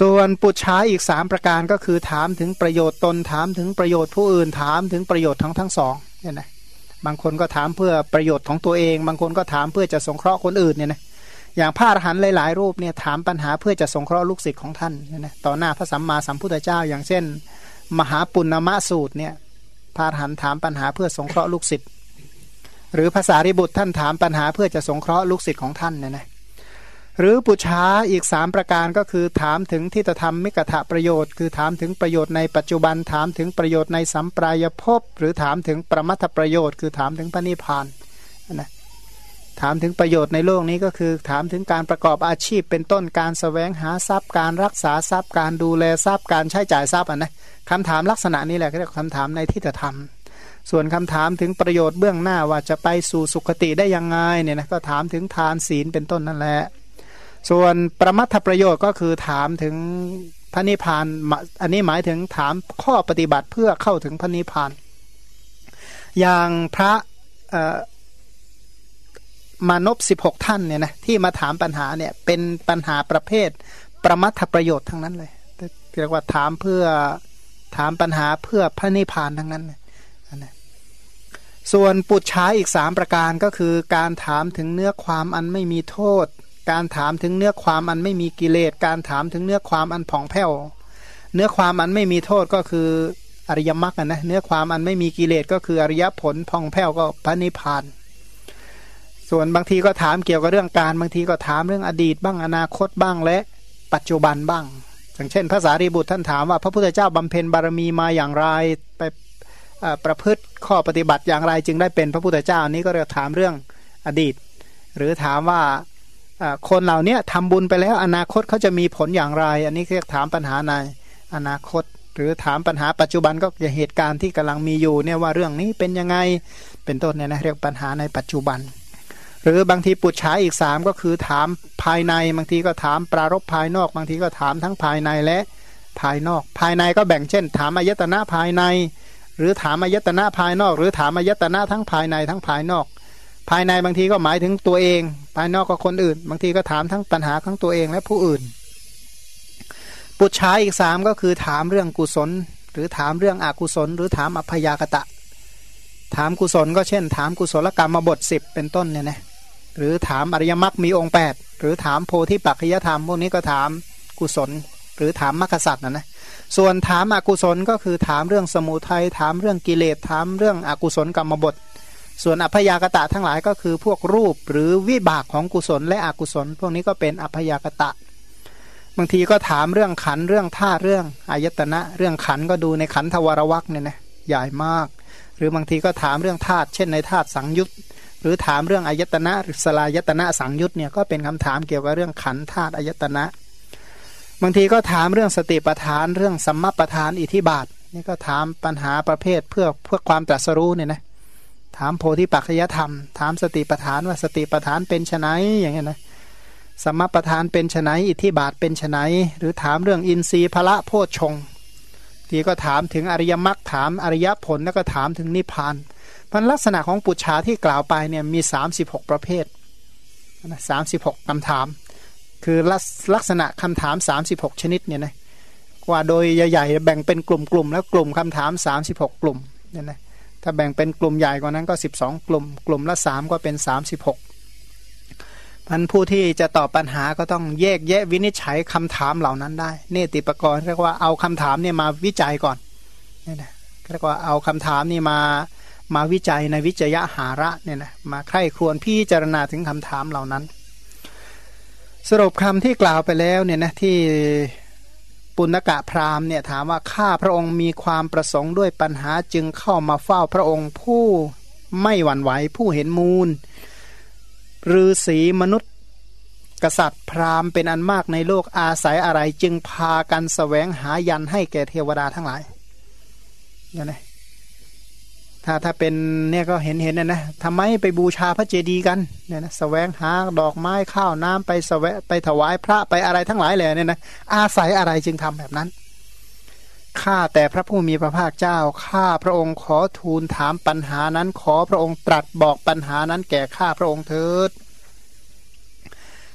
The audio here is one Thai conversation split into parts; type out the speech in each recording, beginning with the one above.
ส่วนปุจฉาอีกสามประการก็คือถามถึงประโยชน์ตนถามถึงประโยชน์ผู้อื่นถามถึงประโยชน์ทั้งทั้งสองเนี่ยนะบางคนก็ถามเพื่อประโยชน์ของตัวเอง บางคนก็ถามเพื่อจะสงเคราะห์คนอื่นเนี่ยนะอย่างพระอรหันต์หลายๆรูปเนี่ยถามปัญหาเพื่อจะสงเคราะห์ลูกศิษย์ของท่านเนี่ยนะต่อหน้าพระสัมมาสัมพุทธเจ้า อย่างเช่น มหาปุณณมะสูตรเนี่ยพระอรหันต์ถามปัญหาเพื่อสงเคราะห์ลูกศิษย์หรือภาษาริบุตรท่านถามปัญหาเพื่อจะสงเคราะห์ลูกศิษย์ของท่านเนี่ยนะ หรือปุชาอีกสามประการก็คือถามถึงที่จะทำมิกถะประโยชน์ คือถามถึงประโยชน์ในปัจจุบันถามถึงประโยชน์ในสัมปรายภพ หรือถามถึงประมัตประโยชน์ คือถามถึงพระนิพพานนะถามถึงประโยชน์ในโลกนี้ก็คือ ถามถึงการประกอบอาชีพเป็นต้นการสแสวงหาทรัพย์การรักษาทรัพย์การดูแลทรัพย์การใช้จ่ายทรัพย์อะนะคำถามลักษณะนี้แหละเรียกคำถามในที่จะทำส่วนคำถามถึงประโยชน์เบื้องหน้าว่าจะไปสู่สุคติได้ยังไงเนี่ยนะก็ถามถึงทานศีลเป็นต้นนั่นแหละ ส่วนประมัตถประโยชน์ก็คือถามถึงพระนิพพาน อันนี้หมายถึงถามข้อปฏิบัติเพื่อเข้าถึงพระนิพพาน อย่างพระมานพสิบหกท่านเนี่ยนะที่มาถามปัญหาเนี่ยเป็นปัญหาประเภท ประมัตถประโยชน์ทั้งนั้นเลยเรียกว่าถามเพื่อถามปัญหาเพื่อพระนิพพานทั้งนั้นนะส่วนปุจฉาอีกสามประการก็คือการถามถึงเนื้อความอันไม่มีโทษ การถามถึงเนื้อความอันไม่มีกิเลส การถามถึงเนื้อความอันผ่องแผ้ว เนื้อความอันไม่มีโทษก็คืออริยมรรคนะ เนื้อความอันไม่มีกิเลสก็คืออริยผลผ่องแผ้วก็พระนิพพาน ส่วนบางทีก็ถามเกี่ยวกับเรื่องการ บางทีก็ถามเรื่องอดีตบ้างอนาคตบ้างและปัจจุบันบ้าง อย่างเช่นภาษารีบุตรท่านถามว่า พระพุทธเจ้าบำเพ็ญบารมีมาอย่างไร ไปประพฤติข้อปฏิบัติอย่างไรจึงได้เป็นพระพุทธเจ้านี้ก็เรียกถามเรื่องอดีต หรือถามว่า คนเหล่านี้ทำบุญไปแล้วอนาคตเขาจะมีผลอย่างไร อันนี้เรียกถามปัญหาในอนาคต หรือถามปัญหาปัจจุบันก็อย่าเหตุการณ์ที่กำลังมีอยู่เนี่ยว่าเรื่องนี้เป็นยังไงเป็นต้นเนี่ยนะเรียกปัญหาในปัจจุบัน หรือบางทีปุจฉาอีกสามก็คือถามภายในบางทีก็ถามปรารบภายนอก บางทีก็ถามทั้งภายในและภายนอก ภายในก็แบ่งเช่น ถามอายตนะภายใน หรือถามอายตนะภายนอก หรือถามอายตนะทั้งภายในทั้งภายนอก ภายในบางทีก็หมายถึงตัวเอง ภายนอกก็คนอื่น บางทีก็ถามทั้งปัญหาทั้งตัวเองและผู้อื่น ปุจฉาอีกสามก็คือถามเรื่องกุศล หรือถามเรื่องอกุศล หรือถามอัพยากตะ ถามกุศลก็เช่น ถามกุศลกรรมมาบทสิบเป็นต้นเนี่ยนะหรือถามอริยมรรคมีองค์ 8 หรือถามโพธิปัจจยธรรม พวกนี้ก็ถามกุศล หรือถามมรรคสัตว์นะนะส่วนถามอกุศลก็คือถามเรื่องสมุทัยถามเรื่องกิเลสถามเรื่องอกุศลกรรมบท ส่วนอัพยากตะทั้งหลายก็คือพวกรูปหรือวิบากของกุศลและอกุศล พวกนี้ก็เป็นอัพยากตะ บางทีก็ถามเรื่องขันเรื่องท่าเรื่องอายตนะ เรื่องขันก็ดูในขันทวารวักเนี่ยนะใหญ่มาก หรือบางทีก็ถามเรื่องธาตุเช่นในธาตุสังยุตหรือถามเรื่องอายตนะหรือสลายตนะสังยุตเนี่ยก็เป็นคำถามเกี่ยวกับเรื่องขันธาตุอายตนะ บางทีก็ถามเรื่องสติปัฏฐานเรื่องสัมมาปัฏฐานอิทิบาทนี่ก็ถามปัญหาประเภทเพื่อเพื่อความตรัสรู้เนี่ยนะ ถามโพธิปัจจยธรรม ถามสติปัฏฐานว่าสติปัฏฐานเป็นไนอย่างเงี้ยนะสมปัฏฐานเป็นไนอิทธิบาทเป็นไนหรือถามเรื่องอินทรีย์พระโพชฌงทีก็ถามถึงอริยมรรคถามอริยผลแล้วก็ถามถึงนิพพานพันลักษณะของปุจฉาที่กล่าวไปเนี่ยมี 36 ประเภทสามสิบหกคำถาม คือลักษณะคำถาม 36 ชนิดเนี่ยนะว่าโดยใหญ่ๆแบ่งเป็นกลุ่มๆแล้วกลุ่มคำถาม 36 กลุ่มเนี่ยนะ ถ้าแบ่งเป็นกลุ่มใหญ่กว่านั้นก็ 12 กลุ่ม กลุ่มละ 3 ก็เป็น 36พันผู้ที่จะตอบปัญหาก็ต้องแยกแยะวินิจฉัยคำถามเหล่านั้นได้ เนติปกรณ์เรียกว่าเอาคำถามเนี่ยมาวิจัยก่อนนี่นะเรียกว่าเอาคำถามนี่มามาวิจัยในวิจยะหาระเนี่ยนะมาใคร่ครวญพิจารณาถึงคำถามเหล่านั้น สรุปคำที่กล่าวไปแล้วเนี่ยนะที่ ปุณกะพราหมณ์เนี่ยถามว่าข้าพระองค์มีความประสงค์ด้วยปัญหาจึงเข้ามาเฝ้าพระองค์ผู้ไม่หวั่นไหวผู้เห็นมูลฤาษีมนุษย์ กษัตริย์พราหมณ์เป็นอันมากในโลกอาศัยอะไรจึงพากันสแสวงหายันให้แก่เทวดาทั้งหลายเนี่ยนะ ถ้าถ้าเป็นเนี่ยก็เห็นเห็นนะนะทำไมไปบูชาพระเจดีย์กันเนี่ยนะสแสวงหาดอกไม้ข้าวน้ำไปสแสวะไปถวายพระไปอะไรทั้งหลายเลยเนี่ยนะอาศัยอะไรจึงทำแบบนั้นข้าแต่พระผู้มีพระภาคเจ้าข้าพระองค์ขอทูลถามปัญหานั้น ขอพระองค์ตรัสบอกปัญหานั้นแก่ข้าพระองค์เถิด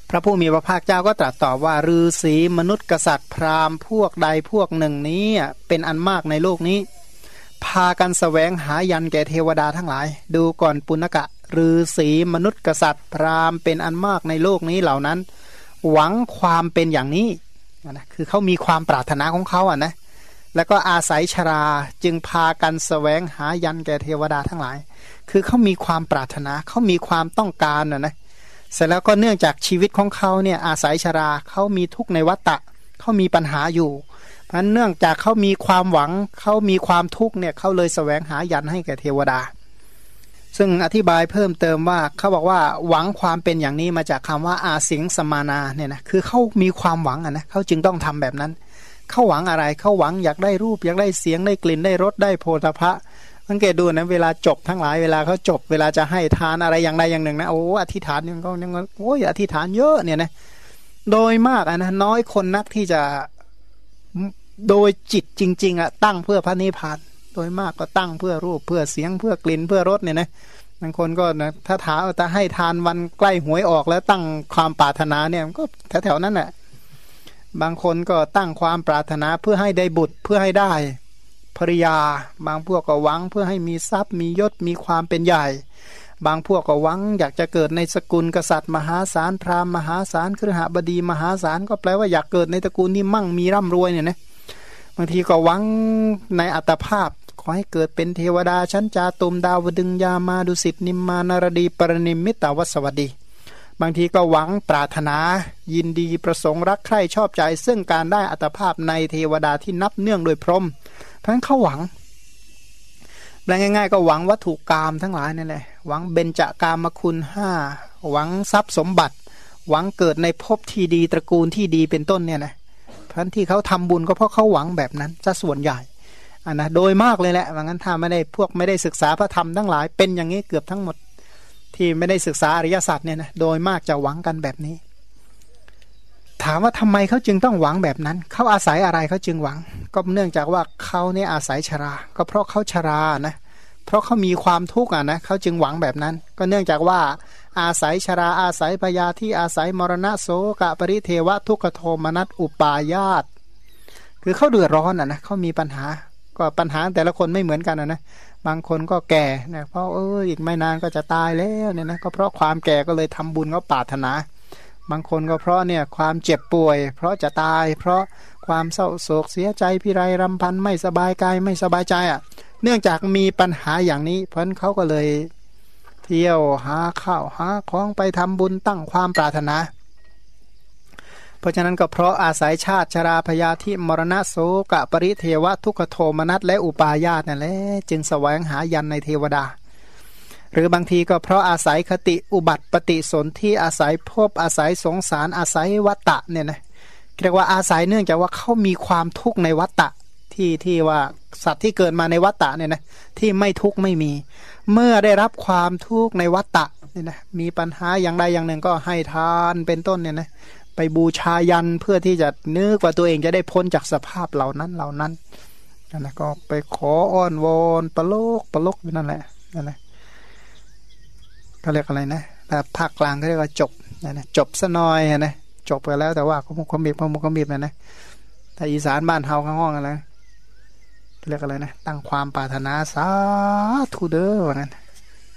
พระผู้มีพระภาคเจ้าก็ตรัสตอบว่าฤาษีมนุษย์กษัตริย์พราหมณ์พวกใดพวกหนึ่งนี้เป็นอันมากในโลกนี้ พากันสแสวงหายันแก่เทวดาทั้งหลาย ดูก่อนปุณกะฤาษีมนุษย์กษัตริย์ พราหมณ์เป็นอันมากในโลกนี้เหล่านั้น หวังความเป็นอย่างนี้นะคือเขามีความปรารถนาของเขาอะนะแล้วก็อาศัยชราจึงพากันสแสวงหายันแก่เทวดาทั้งหลาย คือเขามีความปรารถนาเขามีความต้องการอะนะเสร็จแล้วก็เนื่องจากชีวิตของเขาเนี่ยอาศัยชราเขามีทุกข์ในวัฏฏะเขามีปัญหาอยู่ เพราะเนื่องจากเขามีความหวังเขามีความทุกข์เนี่ยเขาเลยสแสวงหายันให้แก่เทวดา ซึ่งอธิบายเพิ่มเติมว่าเขาบอกว่าหวังความเป็นอย่างนี้มาจากคำว่าอาสิงสมานาเนี่ยนะคือเขามีความหวังอะนะเขาจึงต้องทำแบบนั้นเขาหวังอะไรเขาหวังอยากได้รูปอยากได้เสียงได้กลิ่นได้รสได้โพธพะสังเกตดูนะเวลาจบทั้งหลายเวลาเขาจบเวลาจะให้ทานอะไรอย่างใดอย่างหนึ่งนะโอ้อธิษฐานยังก็ยังโอ้ยอธิษฐานเยอะเนี่ยนะโดยมากอะนะน้อยคนนักที่จะ โดยจิตจริง ๆอะตั้งเพื่อพระนิพพาน โดยมากก็ตั้งเพื่อรูปเพื่อเสียงเพื่อกลิ่นเพื่อรสเนี่ยนะบางคนก็นะถ้าถามจะให้ทานวันใกล้หวยออกแล้วตั้งความปรารถนาเนี่ยก็แถวๆนั้นแหละบางคนก็ตั้งความปรารถนาเพื่อให้ได้บุตรเพื่อให้ได้ภริยา บางพวกก็หวังเพื่อให้มีทรัพย์มียศมีความเป็นใหญ่ บางพวกก็หวังอยากจะเกิดในสกุลกษัตริย์ มหาศาลพราหมณ์มหาศาลครหบดีมหาศาลก็แปลว่าอยากเกิดในตระกูลที่มั่งมีร่ำรวยเนี่ยนะบางทีก็หวังในอัตภาพขอให้เกิดเป็นเทวดาชั้นจาตุมดาวดึงยามาดุสิตนิมมานารดีปรนิมิตาวสวัสดี บางทีก็หวังปรารถนา ยินดีประสงค์รักใคร่ชอบใจ ซึ่งการได้อัตภาพในเทวดาที่นับเนื่องโดยพรหมเพราะฉะนั้นเขาหวัง แปลง่ายๆ ก็หวังวัตถุกรรมทั้งหลายนั่นแหละหวังเบญจากามคุณห้าหวังทรัพย์สมบัติ หวังเกิดในภพที่ดีตระกูลที่ดีเป็นต้นเนี่ยนะเพราะที่เขาทำบุญก็เพราะเขาหวังแบบนั้นจะส่วนใหญ่อ่านะโดยมากเลยแหละว่างั้นถ้าไม่ได้พวกไม่ได้ศึกษาพระธรรมทั้งหลายเป็นอย่างนี้เกือบทั้งหมดที่ไม่ได้ศึกษาอริยสัจเนี่ยนะโดยมากจะหวังกันแบบนี้ ถามว่าทำไมเขาจึงต้องหวังแบบนั้น เขาอาศัยอะไรเขาจึงหวัง ก็เนื่องจากว่าเขาเนี่ยอาศัยชรา ก็เพราะเขาชรานะเพราะเขามีความทุกข์อะนะเขาจึงหวังแบบนั้น ก็เนื่องจากว่าอาศัยชราอาศัยพยาที่อาศัยมรณะโสกะปริเทวะทุกขโทมนัสอุปายาตคือเขาเดือดร้อนอะนะเขามีปัญหาก็ปัญหาแต่ละคนไม่เหมือนกันนะบางคนก็แก่นะเพราะเอออีกไม่นานก็จะตายแล้วเนี่ยนะก็เพราะความแก่ก็เลยทำบุญก็ปรารถนา บางคนก็เพราะเนี่ยความเจ็บป่วย เพราะจะตาย เพราะความเศร้าโศกเสียใจพิไรรำพันไม่สบายกายไม่สบายใจอะ เนื่องจากมีปัญหาอย่างนี้ เพราะนั้นเขาก็เลยเที่ยวหาข้าวหาของไปทำบุญตั้งความปรารถนา เพราะฉะนั้นก็เพราะอาศัยชาติชราพยาธิมรณะโสกะปริเทวะทุกโทมนัสและอุปาญาตนั่นแหละจึงแสวงหายันในเทวดา หรือบางทีก็เพราะอาศัยคติอุบัติปฏิสนที่อาศัยพบอาศัยสงสารอาศัยวัตตะเนี่ยนะเรียกว่าอาศัยเนื่องจากว่าเขามีความทุกข์ในวัตตะที่ที่ว่าสัตว์ที่เกิดมาในวัตตะเนี่ยนะที่ไม่ทุกข์ไม่มี เมื่อได้รับความทุกข์ในวัตตะเนี่ยนะมีปัญหาอย่างใดอย่างหนึ่งก็ให้ทานเป็นต้นเนี่ยนะไปบูชายันเพื่อที่จะนึกว่าตัวเองจะได้พ้นจากสภาพเหล่านั้นเหล่านั้นนั่นแหละก็ไปขออ้อนวอนประโลกประโลกนั่นแหละนั่นแหละ เขาเรียกอะไรนะแต่ภาคกลางเขาเรียกว่าจบนะจบซะหน่อยนะจบไปแล้วแต่ว่าขมุขมิบขมุขมิบนะนะแต่อีสานบ้านเฮาข้างห้องอะไรเรียกอะไรนะตั้งความปรารถนาสาธุเด้อนั้น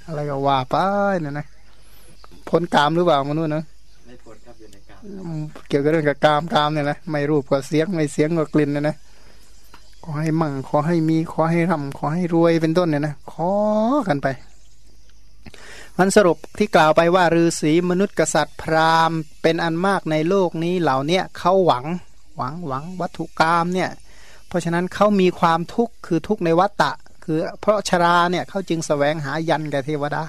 อะไรก็ว่าไปเนี่ยนะพ้นกามหรือเปล่ามนุษย์เนาะเกี่ยวกับเรื่องกับกามกามเนี่ยนะไม่รูปก็เสียงไม่เสียงก็กลิ่นเนี่ยนะขอให้มั่งขอให้มีขอให้ร่ำขอให้รวยเป็นต้นเนี่ยนะขอกันไป มันสรุปที่กล่าวไปว่าฤาษีมนุษย์กษัตริย์พราหมณ์เป็นอันมากในโลกนี้เหล่าเนี้ยเขาหวังหวังหวังวัตถุกรรมเนี่ยเพราะฉะนั้นเขามีความทุกข์คือทุกข์ในวัตตะ คือเพราะชราเนี่ยเขาจึงสแสวงหายันแก่เทวดาส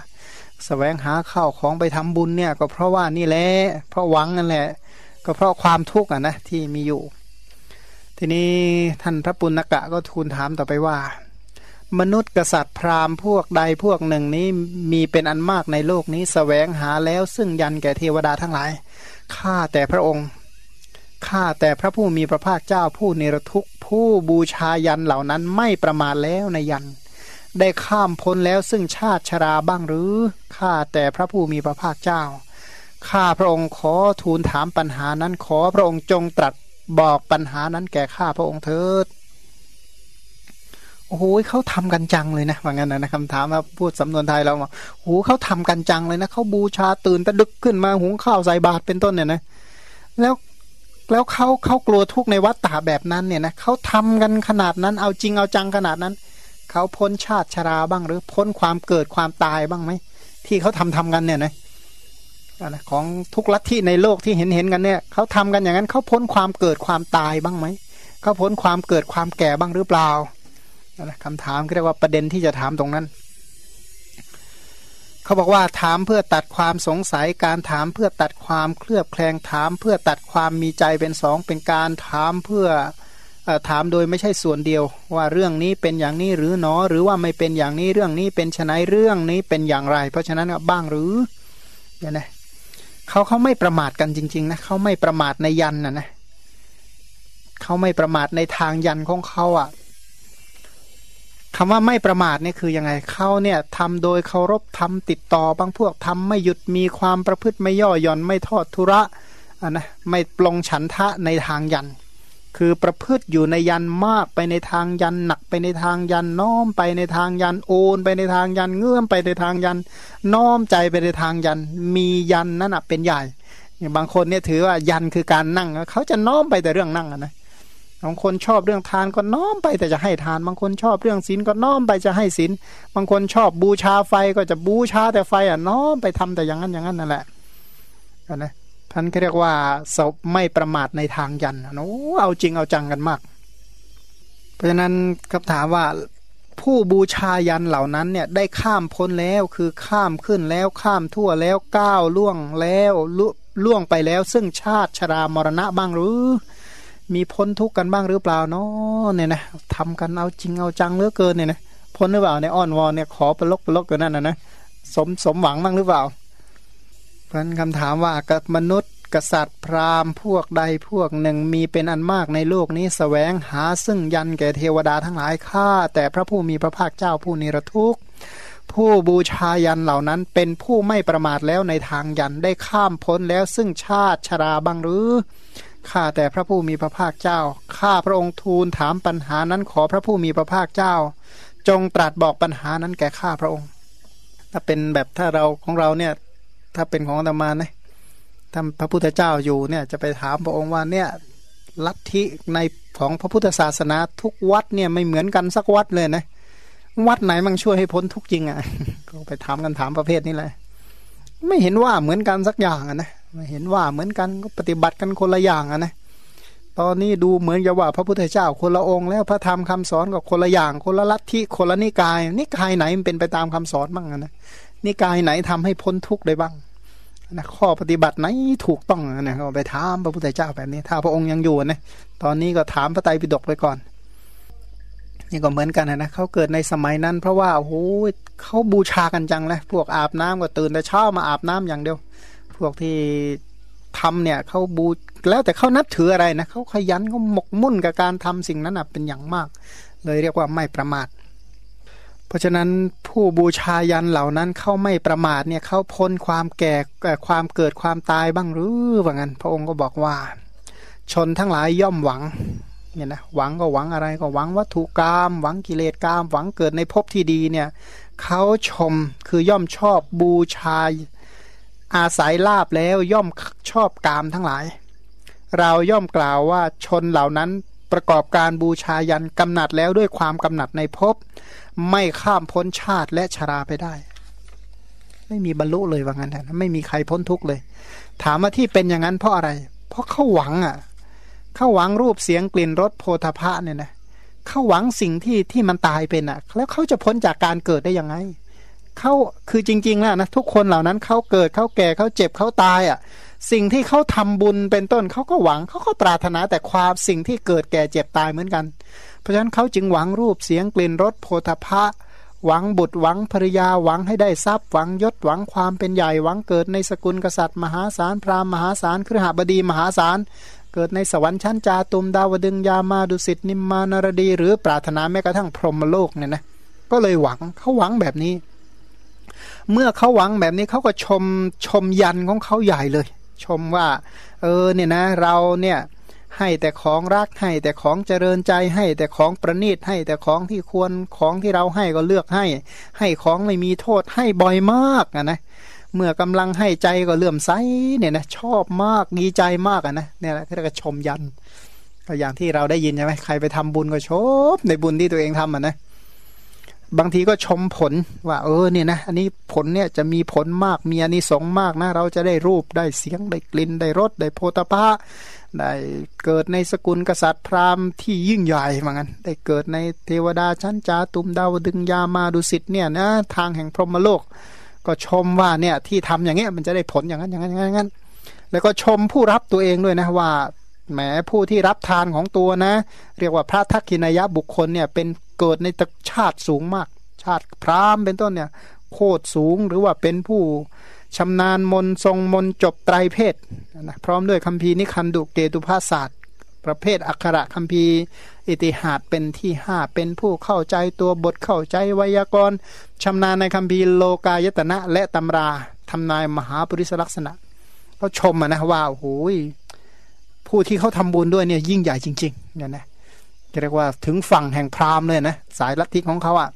แสวงหาข้าวของไปทำบุญเนี่ยก็เพราะว่านี่แหละเพราะหวังนั่นแหละก็เพราะความทุกข์อะนะที่มีอยู่ ทีนี้ท่านพระปุณกะก็ทูลถามต่อไปว่า มนุษย์กษัตริย์พราหมณ์พวกใดพวกหนึ่งนี้มีเป็นอันมากในโลกนี้สแสวงหาแล้วซึ่งยันแก่เทวดาทั้งหลายข้าแต่พระองค์ข้าแต่พระผู้มีพระภาคเจ้าผู้เนรทุกข์ผู้บูชายันเหล่านั้นไม่ประมาทแล้วในยัน ได้ข้ามพ้นแล้วซึ่งชาติชราบ้างหรือข้าแต่พระผู้มีพระภาคเจ้าข้าพระองค์ขอทูลถามปัญหานั้นขอพระองค์จงตรัสบอกปัญหานั้นแก่ข้าพระองค์เถิด โอ้โหเขาทำกันจังเลยนะว่างั้นนะคำถามมาพูดสำนวนไทยเราบอกโอ้โหเขาทำกันจังเลยนะเขาบูชาตื่นตะดึกขึ้นมาหุงข้าวใส่บาตรเป็นต้นเนี่ยนะแล้วแล้วเขาเขากลัวทุกในวัฏฏะแบบนั้นเนี่ยนะเขาทำกันขนาดนั้น เอาจริงเอาจังขนาดนั้นเขาพ้นชาติชราบ้าง หรือพ้นความเกิดความตายบ้างไหมที่เขาทำทำกันเนี่ยนะของทุกลัทธิในโลกที่เห็นเห็นกันเนี่ยเขาทำกันอย่างนั้นเขาพ้นความเกิดความตายบ้างไหมเขาพ้นความเกิดความแก่บ้างหรือเปล่า คำถามเรียกว่าประเด็นที่จะถามตรงนั้น เขาบอกว่าถามเพื่อตัดความสงสัยการถามเพื่อตัดความเคลือบแคลงถาม เพื่อตัดความมีใจเป็นสองเป็นการถามเพื่อถามโดยไม่ใช่ส่วนเดียว ว่าเรื่องนี้เป็นอย่างนี้หรือหนอหรือว่าไม่เป็นอย่างนี้เรื่องนี้เป็นชนะเรื่องนี้เป็นอย่างไร เพราะฉะนั้นบ้างหรือเนี่ยนะเขาเขาไม่ประมาทกันจริง ๆ นะเขาไม่ประมาทในยันนะนะเขาไม่ประมาทในทางยันของเขาอะ คำว่าไม่ประมาทเนี่ยคือยังไงเขาเนี่ยทำโดยเคารพทำติดต่อบางพวกทำไม่หยุดมีความประพฤติไม่ย่อหย่อนไม่ทอดทุระอะนะไม่ปลงฉันทะในทางยัน คือประพฤติอยู่ในยันมากไปในทางยันหนักไปในทางยันน้อมไปในทางยันโอนไปในทางยันเงื่อมไปในทางยัน น้อมใจไปในทางยัน มียันนั่นเป็นใหญ่บางคนเนี่ยถือว่ายันคือการนั่งเขาจะน้อมไปแต่เรื่องนั่งนะ บางคนชอบเรื่องทานก็น้อมไปแต่จะให้ทาน บางคนชอบเรื่องศีลก็น้อมไปจะให้ศีลบางคนชอบบูชาไฟก็จะบูชาแต่ไฟอะน้อมไปทำแต่อย่างนั้นอย่างนั้นนั่นแหละนะท่านเรียกว่าศพไม่ประมาทในทางยันโอ้เอาจริงเอาจังกันมาก เพราะฉะนั้นคำถามว่าผู้บูชายันเหล่านั้นเนี่ยได้ข้ามพ้นแล้วคือข้ามขึ้นแล้วข้ามทั่วแล้วก้าวล่วงแล้วล่วงไปแล้ว ซึ่งชาติชรามรณะบ้างหรือ มีพ้นทุกข์กันบ้างหรือเปล่าเนาะเนี่ยนะทำกันเอาจริงเอาจังเหลือเกินเนี่ยนะพ้นหรือเปล่าในอ้อนวอนเนี่ยขอปลกปลกกันนั่นนะนะสมสมหวังบ้างหรือเปล่าเพราะนั้นคำถามว่ากับมนุษย์กษัตริย์พราหมณ์พวกใดพวกหนึ่งมีเป็นอันมากในโลกนี้สแสวงหาซึ่งยันแก่เทวดาทั้งหลายข้าแต่พระผู้มีพระภาคเจ้าผู้นิรทุกข์ผู้บูชายันเหล่านั้นเป็นผู้ไม่ประมาทแล้วในทางยันได้ข้ามพ้นแล้วซึ่งชาติชราบ้างหรือ ข้าแต่พระผู้มีพระภาคเจ้า ข้าพระองค์ทูลถามปัญหานั้นขอพระผู้มีพระภาคเจ้า จงตรัสบอกปัญหานั้นแก่ข้าพระองค์ ถ้าเป็นแบบถ้าเราของเราเนี่ย ถ้าเป็นของธรรมานะถ้าพระพุทธเจ้าอยู่เนี่ยจะไปถามพระองค์ว่าเนี่ยลัทธิในของพระพุทธศาสนาทุกวัดเนี่ยไม่เหมือนกันสักวัดเลยนะ วัดไหนมันช่วยให้พ้นทุกจริงอะ่ะก็ไปถามกันถามประเภทนี้เลยไม่เห็นว่าเหมือนกันสักอย่างอะนะ เห็นว่าเหมือนกันก็ปฏิบัติกันคนละอย่างอะนะตอนนี้ดูเหมือนกับว่าพระพุทธเจ้าคนละองค์แล้วพระธรรมคำสอนก็คนละอย่าง คนละลัทธิคนละนิกาย นิกายไหนมันเป็นไปตามคำสอนบ้างนะนิกายไหนทำให้พ้นทุกข์ได้บ้างนะข้อปฏิบัติไหนถูกต้องนะก็ไปถามพระพุทธเจ้าแบบนี้ ถ้าพระองค์ยังอยู่นะตอนนี้ก็ถามพระไตรปิฎกไปก่อนนี่ก็เหมือนกันนะเขาเกิดในสมัยนั้น เพราะว่าโอ้โหเขาบูชากันจังเลยพวกอาบน้ำก็ตื่นแต่เช้ามาอาบน้ำอย่างเดียว วกที่ทำเนี่ยเขาบูแล้วแต่เขานับถืออะไรนะเขาขยันเขาหมกมุ่นกับการทำสิ่งนั้นเป็นอย่างมาก เลยเรียกว่าไม่ประมาท เพราะฉะนั้นผู้บูชายันเหล่านั้นเขาไม่ประมาทเนี่ยเขาพ้นความแก่ความเกิดความตายบ้างหรือว่างั้น พระองค์ก็บอกว่า ชนทั้งหลายย่อมหวังเนี่ยนะหวังก็หวังอะไรก็หวังวัตถุกรรมหวังกิเลสกรรมหวังเกิดในภพที่ดีเนี่ยเขาชมคือย่อมชอบบูชา อาศัยลาบแล้วย่อมชอบกามทั้งหลาย เราย่อมกล่าวว่าชนเหล่านั้นประกอบการบูชายันกำหนัดแล้วด้วยความกำหนัดในภพไม่ข้ามพ้นชาติและชราไปได้ ไม่มีบรรลุเลยว่างั้นนะไม่มีใครพ้นทุกเลย ถามว่าที่เป็นอย่างนั้นเพราะอะไร เพราะเขาหวังอะเขาหวังรูปเสียงกลิ่นรสโพธพะเนี่ยนะเขาหวังสิ่งที่ที่มันตายเป็นอะ แล้วเขาจะพ้นจากการเกิดได้ยังไง เขาคือจริงๆแล้วนะทุกคนเหล่านั้นเขาเกิดเขาแก่เขาเจ็บเขาตายอะ่ะ สิ่งที่เขาทำบุญเป็นต้นเขาก็หวังเขาก็ปรารถนาแต่ความสิ่งที่เกิดแก่เจ็บตายเหมือนกัน เพราะฉะนั้นเขาจึงหวังรูปเสียงกลิ่นรสโพธพะหวังบุตรหวังภรยาหวังให้ได้ทรัพย์หวังยศหวังความเป็นใหญ่หวังเกิดในสกุลกษัตริย์ มหาศาลพราหมณ์มหาศาลครหบดีมหาศาลเกิดในสวรรค์ชั้นจาตุมดาวดึงยามาดุสิตนิมมานารดี หรือปรารถนาแม้กระทั่งพรหมโลกเนี่ยนะก็เลยหวังเขาหวังแบบนี้ เมื่อเขาหวังแบบนี้เขาก็ชมชมยันของเขาใหญ่เลย ชมว่า เออเนี่ยนะ เราเนี่ยให้แต่ของรักให้แต่ของเจริญใจให้แต่ของประณีตให้แต่ของที่ควรของที่เราให้ก็เลือกให้ ให้ของไม่มีโทษให้บ่อยมากนะนะเมื่อกำลังให้ใจก็เลื่อมใสเนี่ยนะชอบมากดีใจมากอะนะเนี่ยแหละที่เราชมยันก็อย่างที่เราได้ยินใช่ไหมใครไปทำบุญก็ชมในบุญที่ตัวเองทำอะนะ บางทีก็ชมผลว่า เออเนี่ยนะอันนี้ผลเนี่ยจะมีผลมากมีอานิสงส์มากนะ เราจะได้รูปได้เสียงได้กลิ่นได้รสได้โพธาภะได้เกิดในสกุลกษัตริย์พราหมณ์ที่ยิ่งใหญ่เหมือนกันได้เกิดในเทวดาชั้นจาตุมดาวดึงยามาดุสิตเนี่ยนะทางแห่งพรหมโลก ก็ชมว่าเนี่ยที่ทำอย่างเงี้ยมันจะได้ผลอย่างนั้นอย่างนั้นอย่างนั้น แล้วก็ชมผู้รับตัวเองด้วยนะว่าแหมผู้ที่รับทานของตัวนะ เรียกว่าพระทักขินายะบุคคลเนี่ยเป็น เกิดในตชาติสูงมาก ชาติพราหมณ์เป็นต้นเนี่ยโคตรสูงหรือว่าเป็นผู้ชำนาญมนทรงมนจบไตรเพศนะพร้อมด้วยคัมภีร์นิคันดุเกตุภาศาสตร์ ประเภทอักขระคัมภีร์อิติหาดเป็นที่ห้าเป็นผู้เข้าใจตัวบทเข้าใจไวยากรณ์ชำนาญในคัมภีร์โลกายตนะและตำราทำนายมหาปริศลักษณะเขาชมนะว่าโอ้โหผู้ที่เขาทำบุญด้วยเนี่ยยิ่งใหญ่จริงๆเนี่ยนะ เรียกว่าถึงฝั่งแห่งพราหมณ์เลยนะสายลัทธิของเขาอะ่ะ